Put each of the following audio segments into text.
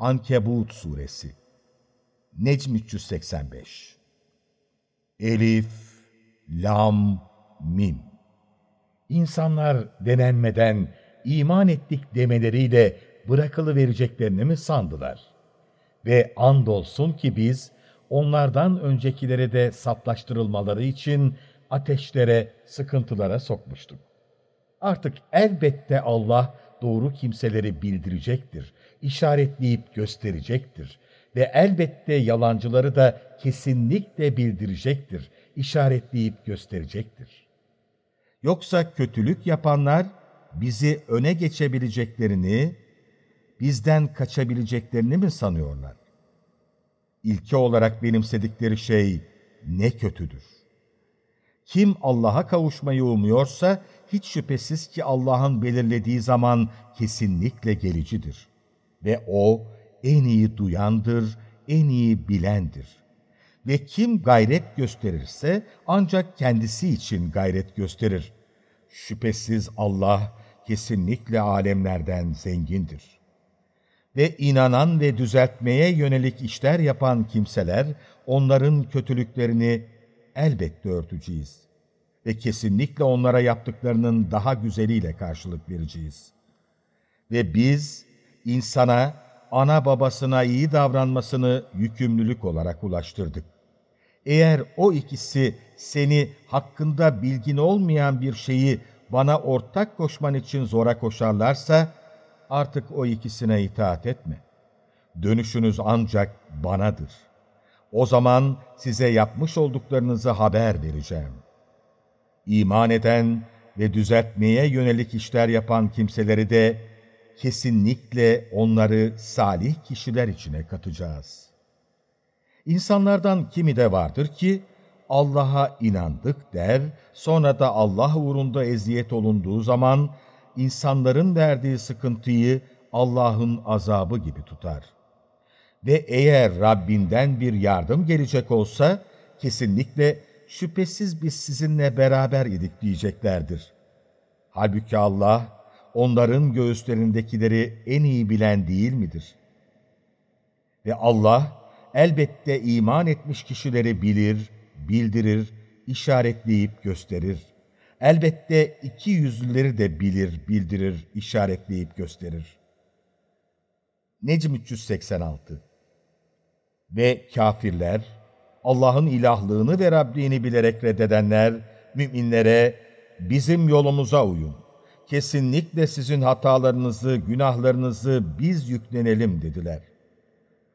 Ankebut Suresi Necm 385 Elif, Lam, Mim İnsanlar denenmeden iman ettik demeleriyle bırakılı vereceklerini mi sandılar? Ve andolsun ki biz onlardan öncekilere de saplaştırılmaları için ateşlere, sıkıntılara sokmuştuk. Artık elbette Allah doğru kimseleri bildirecektir, işaretleyip gösterecektir ve elbette yalancıları da kesinlikle bildirecektir, işaretleyip gösterecektir. Yoksa kötülük yapanlar bizi öne geçebileceklerini, bizden kaçabileceklerini mi sanıyorlar? İlke olarak benimsedikleri şey ne kötüdür. Kim Allah'a kavuşmayı umuyorsa hiç şüphesiz ki Allah'ın belirlediği zaman kesinlikle gelicidir. Ve O en iyi duyandır, en iyi bilendir. Ve kim gayret gösterirse ancak kendisi için gayret gösterir. Şüphesiz Allah kesinlikle alemlerden zengindir. Ve inanan ve düzeltmeye yönelik işler yapan kimseler, onların kötülüklerini elbette örteceğiz. Ve kesinlikle onlara yaptıklarının daha güzeliyle karşılık vereceğiz. Ve biz insana, ana babasına iyi davranmasını yükümlülük olarak ulaştırdık. Eğer o ikisi seni hakkında bilgin olmayan bir şeyi bana ortak koşman için zora koşarlarsa, artık o ikisine itaat etme. Dönüşünüz ancak banadır. O zaman size yapmış olduklarınızı haber vereceğim. İman eden ve düzeltmeye yönelik işler yapan kimseleri de kesinlikle onları salih kişiler içine katacağız. İnsanlardan kimi de vardır ki, Allah'a inandık der, sonra da Allah uğrunda eziyet olunduğu zaman, insanların verdiği sıkıntıyı Allah'ın azabı gibi tutar. Ve eğer Rabbinden bir yardım gelecek olsa, kesinlikle şüphesiz biz sizinle beraber idik diyeceklerdir. Halbuki Allah, onların göğüslerindekileri en iyi bilen değil midir? Ve Allah, elbette iman etmiş kişileri bilir, bildirir, işaretleyip gösterir. Elbette iki yüzlüleri de bilir, bildirir, işaretleyip gösterir. Necm 386 Ve kafirler, Allah'ın ilahlığını ve Rabbini bilerek reddedenler, müminlere, bizim yolumuza uyun. Kesinlikle sizin hatalarınızı, günahlarınızı biz yüklenelim dediler.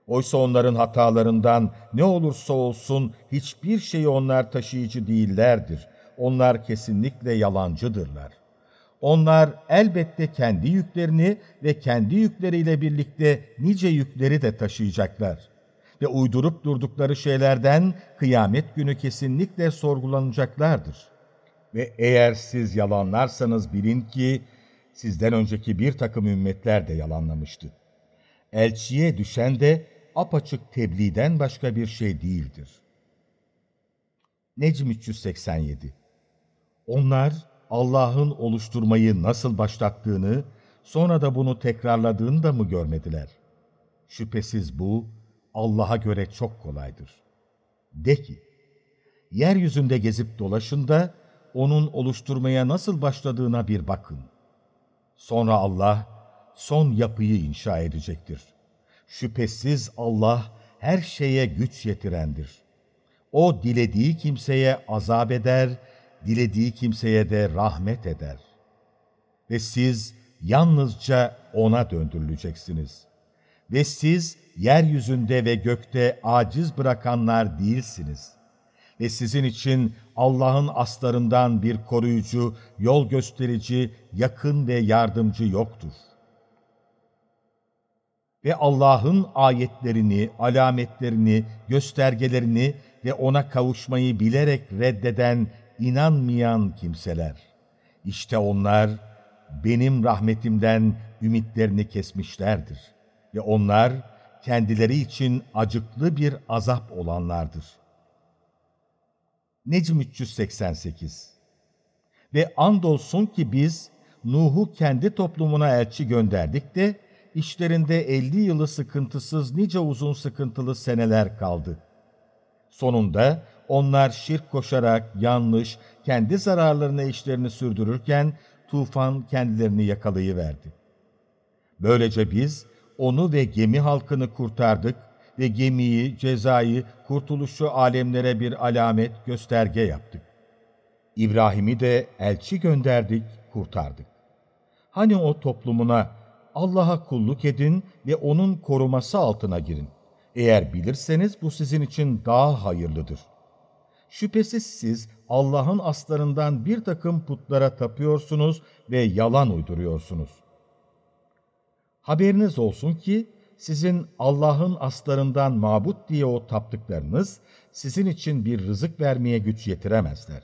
Oysa onların hatalarından ne olursa olsun hiçbir şeyi onlar taşıyıcı değillerdir. Onlar kesinlikle yalancıdırlar. Onlar elbette kendi yüklerini ve kendi yükleriyle birlikte nice yükleri de taşıyacaklar. Ve uydurup durdukları şeylerden kıyamet günü kesinlikle sorgulanacaklardır. Ve eğer siz yalanlarsanız bilin ki sizden önceki bir takım ümmetler de yalanlamıştı. Elçiye düşen de apaçık tebliğden başka bir şey değildir. Necm 387 Onlar Allah'ın oluşturmayı nasıl başlattığını, sonra da bunu tekrarladığını da mı görmediler? Şüphesiz bu, Allah'a göre çok kolaydır. De ki, yeryüzünde gezip dolaşın da, onun oluşturmaya nasıl başladığına bir bakın. Sonra Allah, son yapıyı inşa edecektir. Şüphesiz Allah, her şeye güç yetirendir. O dilediği kimseye azap eder, dilediği kimseye de rahmet eder. Ve siz yalnızca O'na döndürüleceksiniz. Ve siz yeryüzünde ve gökte aciz bırakanlar değilsiniz. Ve sizin için Allah'ın aslarından bir koruyucu, yol gösterici, yakın ve yardımcı yoktur. Ve Allah'ın ayetlerini, alametlerini, göstergelerini ve O'na kavuşmayı bilerek reddeden inanmayan kimseler. İşte onlar benim rahmetimden ümitlerini kesmişlerdir. Ve onlar kendileri için acıklı bir azap olanlardır. Necm 388 Ve andolsun ki biz Nuh'u kendi toplumuna elçi gönderdik de işlerinde 50 yılı sıkıntısız nice uzun sıkıntılı seneler kaldı. Sonunda onlar şirk koşarak yanlış, kendi zararlarına işlerini sürdürürken tufan kendilerini yakalayıverdi. Böylece biz onu ve gemi halkını kurtardık ve gemiyi, cezayı, kurtuluşu alemlere bir alamet, gösterge yaptık. İbrahim'i de elçi gönderdik, kurtardık. Hani o toplumuna Allah'a kulluk edin ve O'nun koruması altına girin. Eğer bilirseniz bu sizin için daha hayırlıdır. Şüphesiz siz Allah'ın aslarından bir takım putlara tapıyorsunuz ve yalan uyduruyorsunuz. Haberiniz olsun ki sizin Allah'ın aslarından mabut diye o taptıklarınız sizin için bir rızık vermeye güç yetiremezler.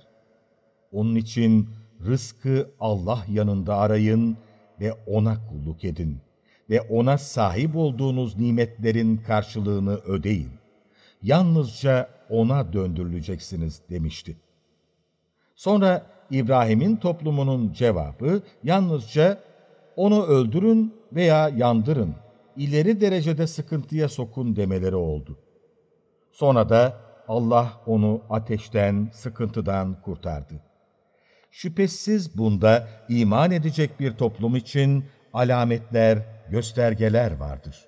Onun için rızkı Allah yanında arayın ve O'na kulluk edin ve O'na sahip olduğunuz nimetlerin karşılığını ödeyin. Yalnızca O'na döndürüleceksiniz demişti. Sonra İbrahim'in toplumunun cevabı yalnızca onu öldürün veya yandırın, ileri derecede sıkıntıya sokun demeleri oldu. Sonra da Allah onu ateşten, sıkıntıdan kurtardı. Şüphesiz bunda iman edecek bir toplum için alametler, göstergeler vardır.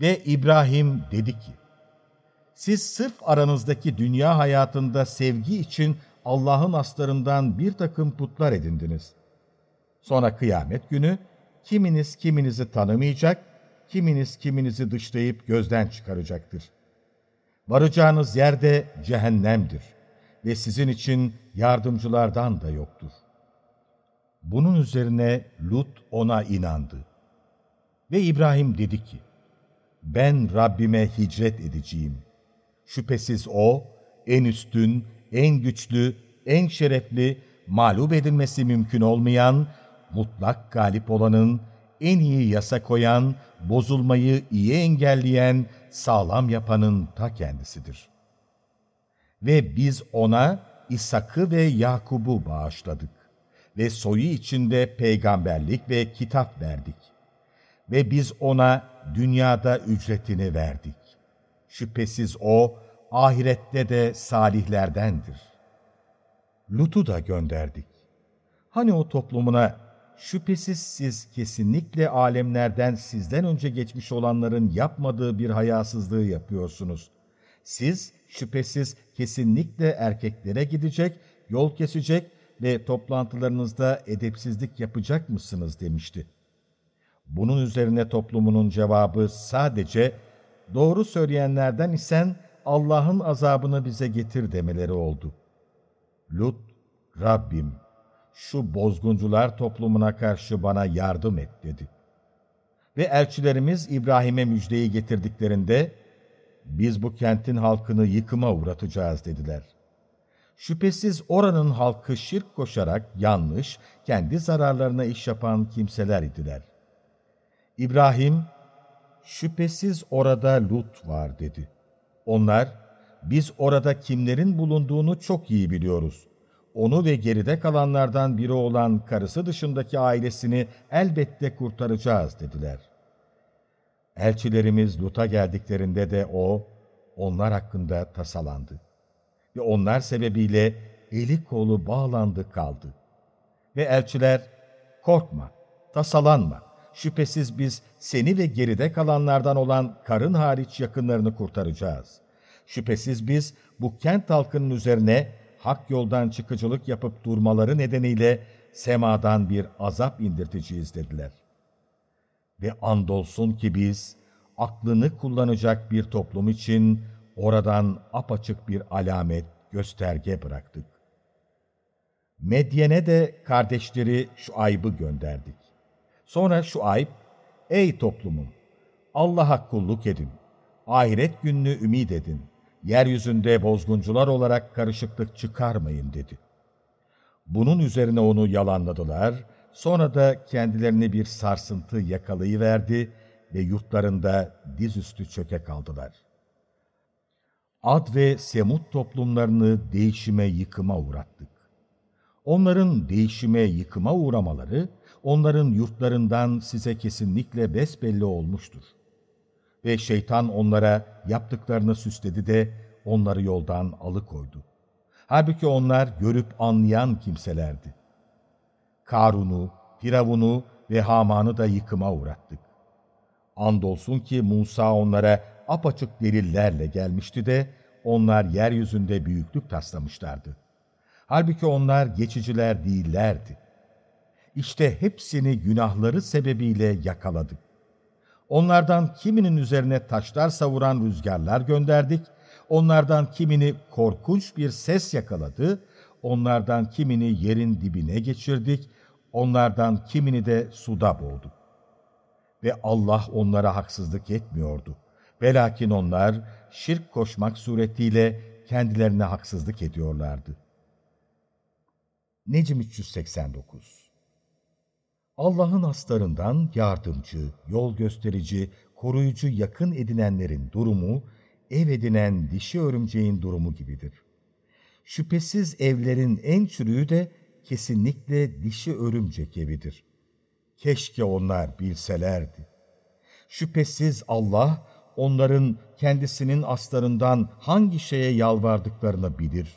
Ve İbrahim dedi ki, siz sırf aranızdaki dünya hayatında sevgi için Allah'ın aslarından bir takım putlar edindiniz. Sonra kıyamet günü kiminiz kiminizi tanımayacak, kiminiz kiminizi dışlayıp gözden çıkaracaktır. Varacağınız yerde cehennemdir ve sizin için yardımcılardan da yoktur. Bunun üzerine Lut ona inandı. Ve İbrahim dedi ki, ben Rabbime hicret edeceğim. Şüphesiz O, en üstün, en güçlü, en şerefli, mağlup edilmesi mümkün olmayan, mutlak galip olanın, en iyi yasa koyan, bozulmayı iyi engelleyen, sağlam yapanın ta kendisidir. Ve biz ona İshak'ı ve Yakub'u bağışladık ve soyu içinde peygamberlik ve kitap verdik. Ve biz ona dünyada ücretini verdik. Şüphesiz o, ahirette de salihlerdendir. Lut'u da gönderdik. Hani o toplumuna, şüphesiz siz kesinlikle alemlerden sizden önce geçmiş olanların yapmadığı bir hayasızlığı yapıyorsunuz. Siz şüphesiz kesinlikle erkeklere gidecek, yol kesecek ve toplantılarınızda edepsizlik yapacak mısınız demişti. Bunun üzerine toplumunun cevabı sadece doğru söyleyenlerden isen Allah'ın azabını bize getir demeleri oldu. Lut, Rabbim, şu bozguncular toplumuna karşı bana yardım et dedi. Ve elçilerimiz İbrahim'e müjdeyi getirdiklerinde, biz bu kentin halkını yıkıma uğratacağız dediler. Şüphesiz oranın halkı şirk koşarak yanlış, kendi zararlarına iş yapan kimseler idiler. İbrahim, şüphesiz orada Lut var dedi. Onlar, biz orada kimlerin bulunduğunu çok iyi biliyoruz. Onu ve geride kalanlardan biri olan karısı dışındaki ailesini elbette kurtaracağız dediler. Elçilerimiz Lut'a geldiklerinde de o, onlar hakkında tasalandı. Ve onlar sebebiyle eli kolu bağlandı kaldı. Ve elçiler, korkma, tasalanma, şüphesiz biz seni ve geride kalanlardan olan karın hariç yakınlarını kurtaracağız. Şüphesiz biz bu kent halkının üzerine hak yoldan çıkıcılık yapıp durmaları nedeniyle semadan bir azap indirteceğiz dediler. Ve andolsun ki biz aklını kullanacak bir toplum için oradan apaçık bir alamet, gösterge bıraktık. Medyen'e de kardeşleri şu aybı gönderdik. Sonra şu ayıp, ey toplumum, Allah'a kulluk edin, ahiret gününü ümit edin, yeryüzünde bozguncular olarak karışıklık çıkarmayın dedi. Bunun üzerine onu yalanladılar, sonra da kendilerini bir sarsıntı yakalayıverdi ve yurtlarında dizüstü çöke kaldılar. Ad ve Semut toplumlarını değişime yıkıma uğrattık. Onların değişime yıkıma uğramaları, onların yurtlarından size kesinlikle besbelli olmuştur. Ve şeytan onlara yaptıklarını süsledi de onları yoldan alıkoydu. Halbuki onlar görüp anlayan kimselerdi. Karun'u, Firavun'u ve Haman'ı da yıkıma uğrattık. Andolsun ki Musa onlara apaçık delillerle gelmişti de onlar yeryüzünde büyüklük taslamışlardı. Halbuki onlar geçiciler değillerdi. İşte hepsini günahları sebebiyle yakaladık. Onlardan kiminin üzerine taşlar savuran rüzgarlar gönderdik, onlardan kimini korkunç bir ses yakaladı, onlardan kimini yerin dibine geçirdik, onlardan kimini de suda boğduk. Ve Allah onlara haksızlık etmiyordu. Velakin onlar şirk koşmak suretiyle kendilerine haksızlık ediyorlardı. Necm 389 Allah'ın aslarından yardımcı, yol gösterici, koruyucu yakın edinenlerin durumu, ev edinen dişi örümceğin durumu gibidir. Şüphesiz evlerin en çürüğü de kesinlikle dişi örümcek evidir. Keşke onlar bilselerdi. Şüphesiz Allah, onların kendisinin aslarından hangi şeye yalvardıklarını bilir.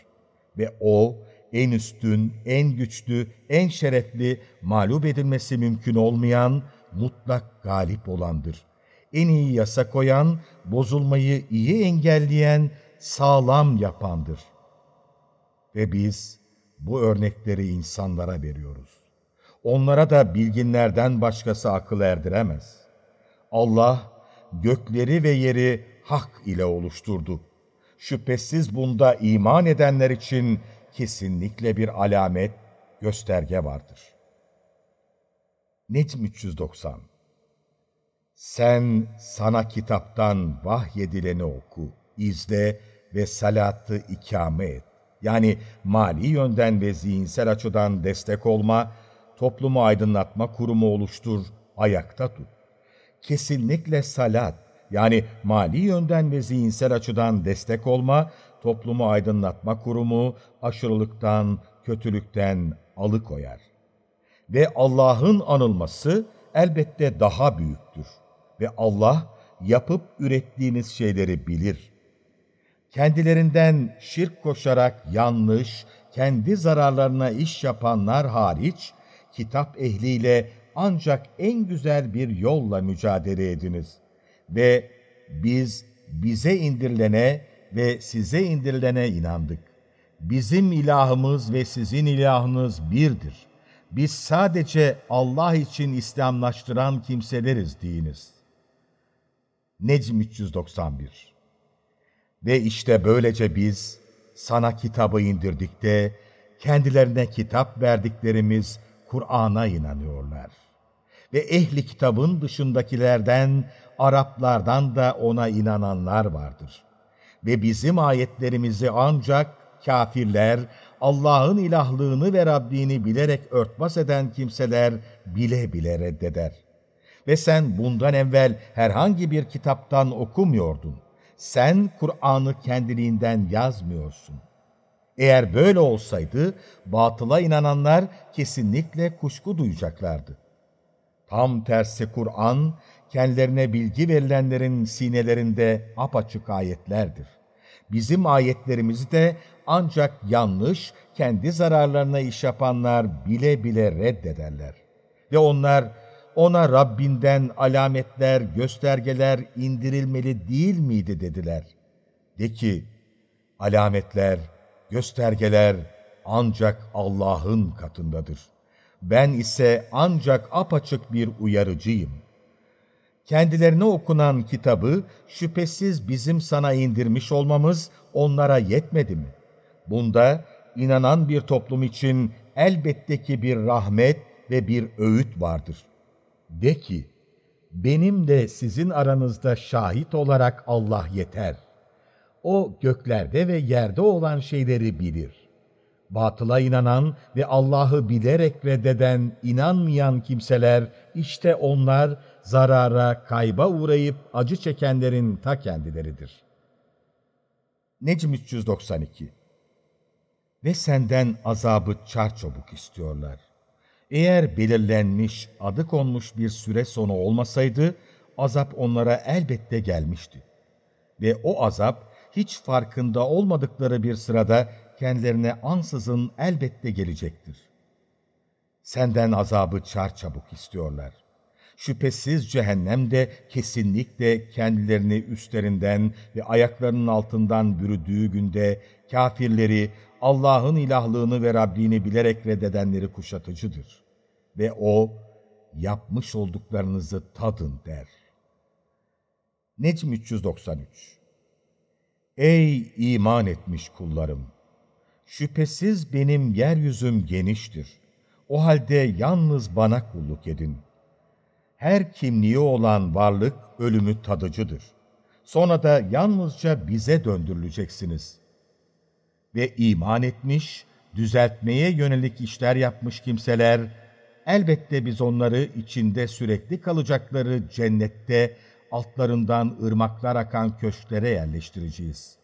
Ve O, en üstün, en güçlü, en şerefli, mağlup edilmesi mümkün olmayan, mutlak galip olandır. En iyi yasa koyan, bozulmayı iyi engelleyen, sağlam yapandır. Ve biz bu örnekleri insanlara veriyoruz. Onlara da bilginlerden başkası akıl erdiremez. Allah, gökleri ve yeri hak ile oluşturdu. Şüphesiz bunda iman edenler için kesinlikle bir alamet, gösterge vardır. Necm 390 Sen sana kitaptan vahyedileni oku, izle ve salatı ikame et. Yani mali yönden ve zihinsel açıdan destek olma, toplumu aydınlatma kurumu oluştur, ayakta tut. Kesinlikle salat, yani mali yönden ve zihinsel açıdan destek olma, toplumu aydınlatma kurumu aşırılıktan, kötülükten alıkoyar. Ve Allah'ın anılması elbette daha büyüktür. Ve Allah yapıp ürettiğiniz şeyleri bilir. Kendilerinden şirk koşarak yanlış, kendi zararlarına iş yapanlar hariç, kitap ehliyle ancak en güzel bir yolla mücadele ediniz. Ve biz bize indirilene ve size indirilene inandık. Bizim ilahımız ve sizin ilahınız birdir. Biz sadece Allah için İslamlaştıran kimseleriz deyiniz. Necm 391 Ve işte böylece biz sana kitabı indirdik de kendilerine kitap verdiklerimiz Kur'an'a inanıyorlar. Ve ehli kitabın dışındakilerden, Araplardan da ona inananlar vardır ve bizim ayetlerimizi ancak kafirler, Allah'ın ilahlığını ve Rabbini bilerek örtbas eden kimseler bile bile reddeder. Ve sen bundan evvel herhangi bir kitaptan okumuyordun. Sen Kur'an'ı kendiliğinden yazmıyorsun. Eğer böyle olsaydı, batıla inananlar kesinlikle kuşku duyacaklardı. Tam tersi Kur'an, kendilerine bilgi verilenlerin sinelerinde apaçık ayetlerdir. Bizim ayetlerimizi de ancak yanlış, kendi zararlarına iş yapanlar bile bile reddederler. Ve onlar ona Rabbinden alametler, göstergeler indirilmeli değil miydi dediler. De ki, alametler, göstergeler ancak Allah'ın katındadır. Ben ise ancak apaçık bir uyarıcıyım.'' Kendilerine okunan kitabı şüphesiz bizim sana indirmiş olmamız onlara yetmedi mi? Bunda inanan bir toplum için elbette ki bir rahmet ve bir öğüt vardır. De ki, benim de sizin aranızda şahit olarak Allah yeter. O göklerde ve yerde olan şeyleri bilir batıla inanan ve Allah'ı bilerek reddeden, inanmayan kimseler, işte onlar zarara, kayba uğrayıp acı çekenlerin ta kendileridir. Necm 392 Ve senden azabı çarçabuk istiyorlar. Eğer belirlenmiş, adı konmuş bir süre sonu olmasaydı, azap onlara elbette gelmişti. Ve o azap, hiç farkında olmadıkları bir sırada kendilerine ansızın elbette gelecektir. Senden azabı çarçabuk istiyorlar. Şüphesiz cehennem de kesinlikle kendilerini üstlerinden ve ayaklarının altından bürüdüğü günde kafirleri, Allah'ın ilahlığını ve Rabbini bilerek reddedenleri kuşatıcıdır. Ve O, yapmış olduklarınızı tadın der. Necm 393 Ey iman etmiş kullarım! Şüphesiz benim yeryüzüm geniştir. O halde yalnız bana kulluk edin. Her kimliği olan varlık ölümü tadıcıdır. Sonra da yalnızca bize döndürüleceksiniz. Ve iman etmiş, düzeltmeye yönelik işler yapmış kimseler, elbette biz onları içinde sürekli kalacakları cennette altlarından ırmaklar akan köşklere yerleştireceğiz.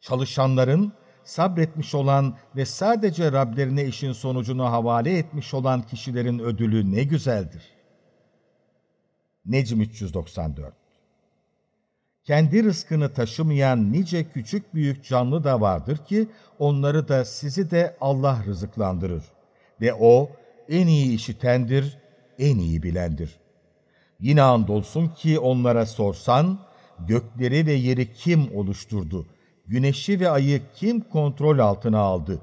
Çalışanların, sabretmiş olan ve sadece Rablerine işin sonucunu havale etmiş olan kişilerin ödülü ne güzeldir. Necm 394 Kendi rızkını taşımayan nice küçük büyük canlı da vardır ki, onları da sizi de Allah rızıklandırır. Ve O, en iyi işitendir, en iyi bilendir. Yine andolsun ki onlara sorsan, gökleri ve yeri kim oluşturdu? Güneşi ve ayı kim kontrol altına aldı?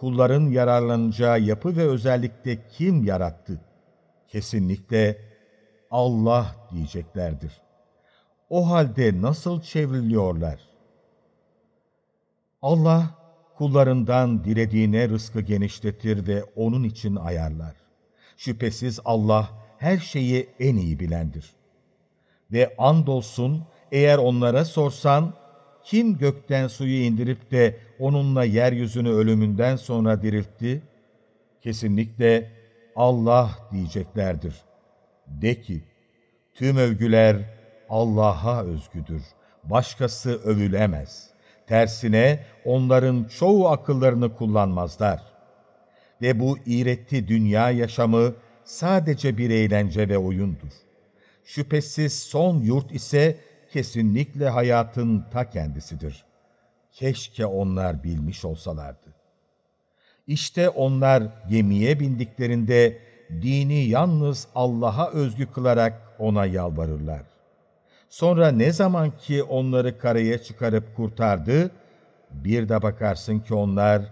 Kulların yararlanacağı yapı ve özellikte kim yarattı? Kesinlikle Allah diyeceklerdir. O halde nasıl çevriliyorlar? Allah, kullarından dilediğine rızkı genişletir ve onun için ayarlar. Şüphesiz Allah, her şeyi en iyi bilendir. Ve andolsun eğer onlara sorsan, kim gökten suyu indirip de onunla yeryüzünü ölümünden sonra diriltti? Kesinlikle Allah diyeceklerdir. De ki, tüm övgüler Allah'a özgüdür. Başkası övülemez. Tersine onların çoğu akıllarını kullanmazlar. Ve bu iğretti dünya yaşamı sadece bir eğlence ve oyundur. Şüphesiz son yurt ise kesinlikle hayatın ta kendisidir. Keşke onlar bilmiş olsalardı. İşte onlar gemiye bindiklerinde dini yalnız Allah'a özgü kılarak ona yalvarırlar. Sonra ne zaman ki onları karaya çıkarıp kurtardı, bir de bakarsın ki onlar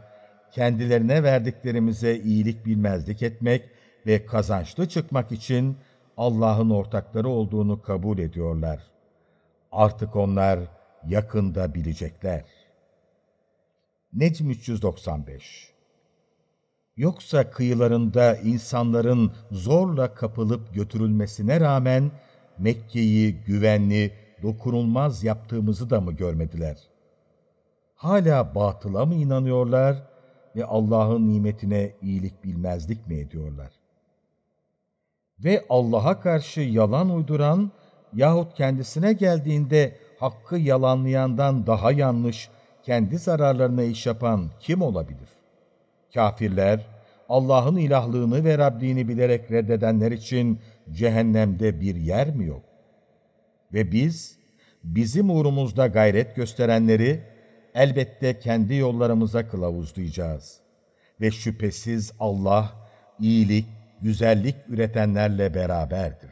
kendilerine verdiklerimize iyilik bilmezlik etmek ve kazançlı çıkmak için Allah'ın ortakları olduğunu kabul ediyorlar. Artık onlar yakında bilecekler. Necm 395 Yoksa kıyılarında insanların zorla kapılıp götürülmesine rağmen Mekke'yi güvenli, dokunulmaz yaptığımızı da mı görmediler? Hala batıla mı inanıyorlar ve Allah'ın nimetine iyilik bilmezlik mi ediyorlar? Ve Allah'a karşı yalan uyduran yahut kendisine geldiğinde hakkı yalanlayandan daha yanlış, kendi zararlarına iş yapan kim olabilir? Kafirler, Allah'ın ilahlığını ve Rabbini bilerek reddedenler için cehennemde bir yer mi yok? Ve biz, bizim uğrumuzda gayret gösterenleri elbette kendi yollarımıza kılavuzlayacağız. Ve şüphesiz Allah, iyilik, güzellik üretenlerle beraberdir.